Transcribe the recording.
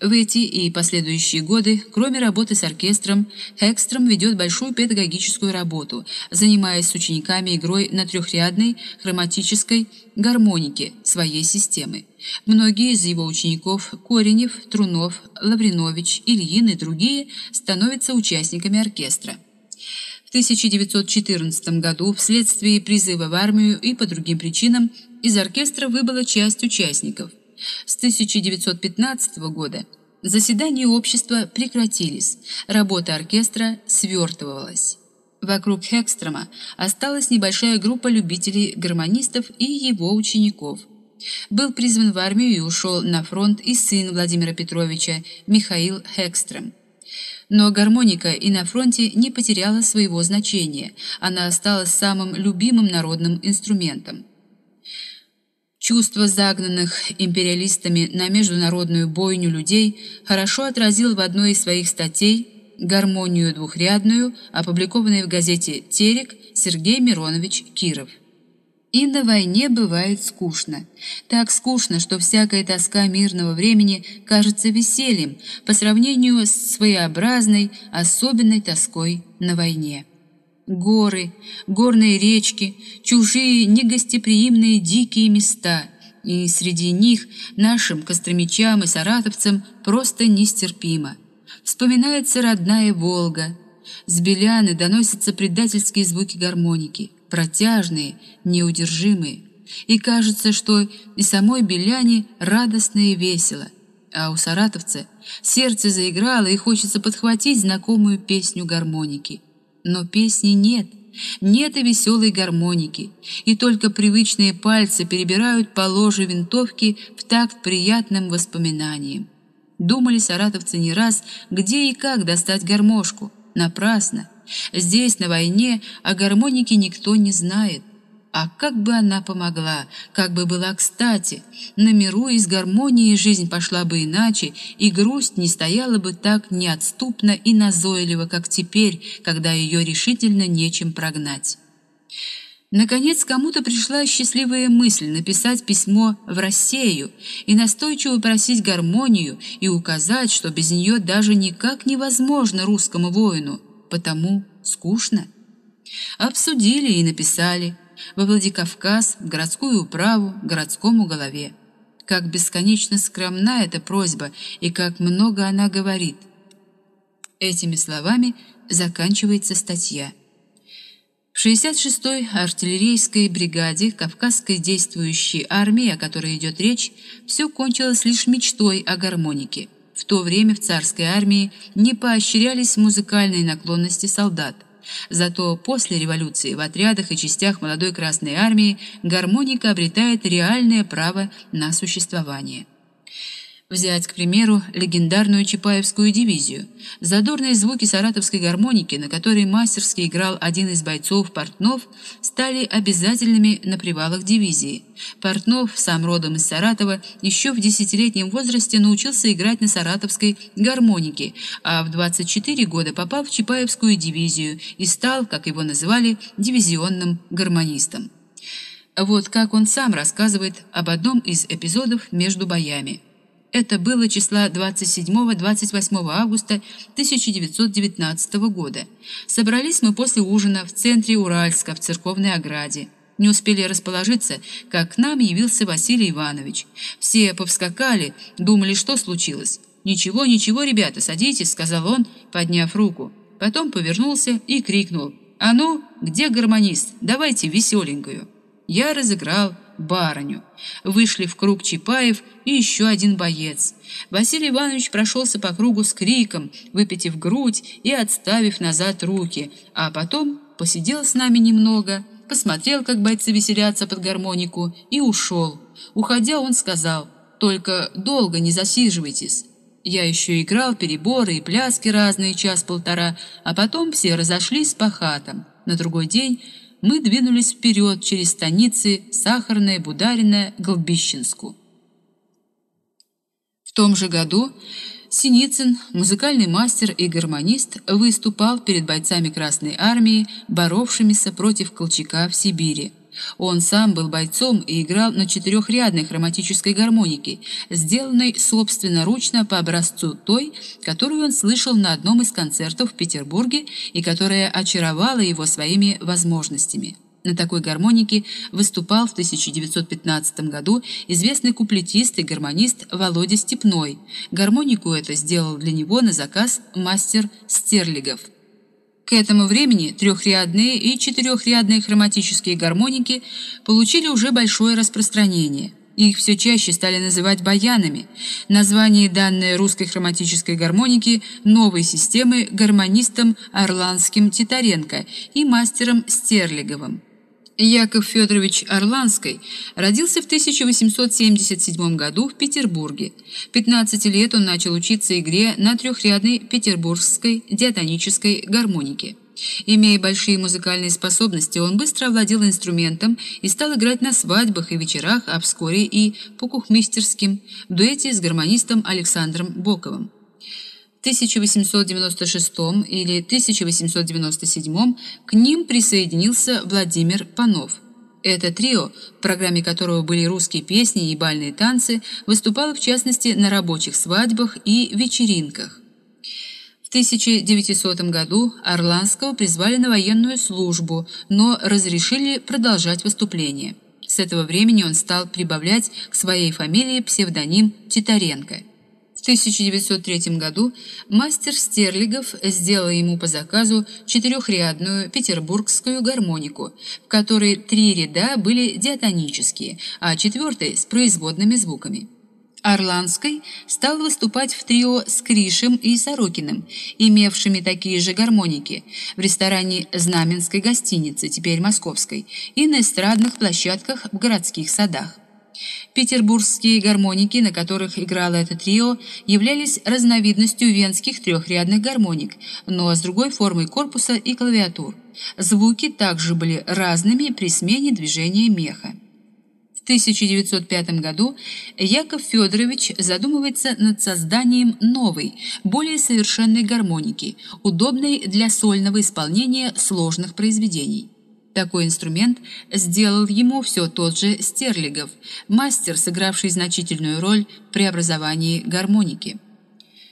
В эти и последующие годы, кроме работы с оркестром, Хекстром ведет большую педагогическую работу, занимаясь с учениками игрой на трехрядной хроматической гармонике своей системы. Многие из его учеников Коренев, Трунов, Лавринович, Ильин и другие становятся участниками оркестра. В 1914 году вследствие призыва в армию и по другим причинам из оркестра выбыла часть участников. С 1915 года заседания общества прекратились, работа оркестра свертывалась. Вокруг Хекстрома осталась небольшая группа любителей-гармонистов и его учеников. Был призван в армию и ушел на фронт и сын Владимира Петровича Михаил Хекстром. Но гармоника и на фронте не потеряла своего значения, она осталась самым любимым народным инструментом. Чувство загнанных империалистами на международную бойню людей хорошо отразил в одной из своих статей «Гармонию двухрядную», опубликованной в газете «Терек» Сергей Миронович Киров. И на войне бывает скучно. Так скучно, что всякая тоска мирного времени кажется весельем по сравнению с своеобразной, особенной тоской на войне горы, горные речки, чужие негостеприимные дикие места, и среди них нашим костромичам и саратовцам просто нестерпимо. Вспоминается родная Волга. С Беляны доносятся предательские звуки гармоники, протяжные, неудержимые. И кажется, что и самой Беляне радостно и весело, а у саратовца сердце заиграло и хочется подхватить знакомую песню гармоники но песни нет, нет и веселой гармоники, и только привычные пальцы перебирают по ложе винтовки в такт приятным воспоминаниям. Думали саратовцы не раз, где и как достать гармошку. Напрасно. Здесь, на войне, о гармонике никто не знает. А как бы она помогла, как бы была кстати, на миру из гармонии жизнь пошла бы иначе, и грусть не стояла бы так неотступно и назойливо, как теперь, когда ее решительно нечем прогнать. Наконец, кому-то пришла счастливая мысль написать письмо в Россию и настойчиво просить гармонию и указать, что без нее даже никак невозможно русскому воину, потому скучно. Обсудили и написали – во Владикавказ, в городскую управу, городскому голове. Как бесконечно скромна эта просьба и как много она говорит. Этими словами заканчивается статья. В 66-й артиллерийской бригаде Кавказской действующей армии, о которой идет речь, все кончилось лишь мечтой о гармонике. В то время в царской армии не поощрялись музыкальные наклонности солдат. Зато после революции в отрядах и частях молодой Красной армии гармоника обретает реальное право на существование. Взять, к примеру, легендарную Чапаевскую дивизию. Задорные звуки саратовской гармоники, на которой мастерски играл один из бойцов Портнов, стали обязательными на привалах дивизии. Портнов, сам родом из Саратова, еще в десятилетнем возрасте научился играть на саратовской гармонике, а в 24 года попал в Чапаевскую дивизию и стал, как его называли, дивизионным гармонистом. Вот как он сам рассказывает об одном из эпизодов между боями. Это было числа 27-28 августа 1919 года. Собрались мы после ужина в центре Уральска в церковной ограде. Не успели расположиться, как к нам явился Василий Иванович. Все повскакали, думали, что случилось. «Ничего, ничего, ребята, садитесь», — сказал он, подняв руку. Потом повернулся и крикнул. «А ну, где гармонист? Давайте веселенькую». Я разыграл барыню. Вышли в круг Чапаев и еще один боец. Василий Иванович прошелся по кругу с криком, выпитив грудь и отставив назад руки, а потом посидел с нами немного, посмотрел, как бойцы веселятся под гармонику, и ушел. Уходя, он сказал, «Только долго не засиживайтесь». Я еще играл переборы и пляски разные час-полтора, а потом все разошлись по хатам. На другой день мы двинулись вперед через станицы Сахарная, Бударина, Голбищенску. В том же году Синицын, музыкальный мастер и гармонист, выступал перед бойцами Красной армии, боровшимися против Колчака в Сибири. Он сам был бойцом и играл на четырехрядной хроматической гармонике, сделанной собственноручно по образцу той, которую он слышал на одном из концертов в Петербурге и которая очаровала его своими возможностями. На такой гармонике выступал в 1915 году известный куплетист и гармонист Володя Степной. Гармонику это сделал для него на заказ мастер Стерлигов. К этому времени трехрядные и четырехрядные хроматические гармоники получили уже большое распространение. Их все чаще стали называть баянами. Название данной русской хроматической гармоники новой системы гармонистом Орланским Титаренко и мастером Стерлиговым. Яков Федорович Орланский родился в 1877 году в Петербурге. 15 лет он начал учиться игре на трехрядной петербургской диатонической гармонике. Имея большие музыкальные способности, он быстро овладел инструментом и стал играть на свадьбах и вечерах, а вскоре и по кухмистерским в дуэте с гармонистом Александром Боковым. 1896 или 1897 к ним присоединился Владимир Панов. Это трио, в программе которого были русские песни и бальные танцы, выступало в частности на рабочих свадьбах и вечеринках. В 1900 году Орланского призвали на военную службу, но разрешили продолжать выступление. С этого времени он стал прибавлять к своей фамилии псевдоним Титаренко – 1903 году мастер Стерлигов сделал ему по заказу четырехрядную петербургскую гармонику, в которой три ряда были диатонические, а четвертый с производными звуками. Орланской стал выступать в трио с Кришем и Сорокиным, имевшими такие же гармоники, в ресторане Знаменской гостиницы, теперь Московской, и на эстрадных площадках в городских садах. Петербургские гармоники, на которых играло это трио, являлись разновидностью венских трехрядных гармоник, но с другой формой корпуса и клавиатур. Звуки также были разными при смене движения меха. В 1905 году Яков Федорович задумывается над созданием новой, более совершенной гармоники, удобной для сольного исполнения сложных произведений. Такой инструмент сделал ему все тот же Стерлигов, мастер, сыгравший значительную роль в преобразовании гармоники.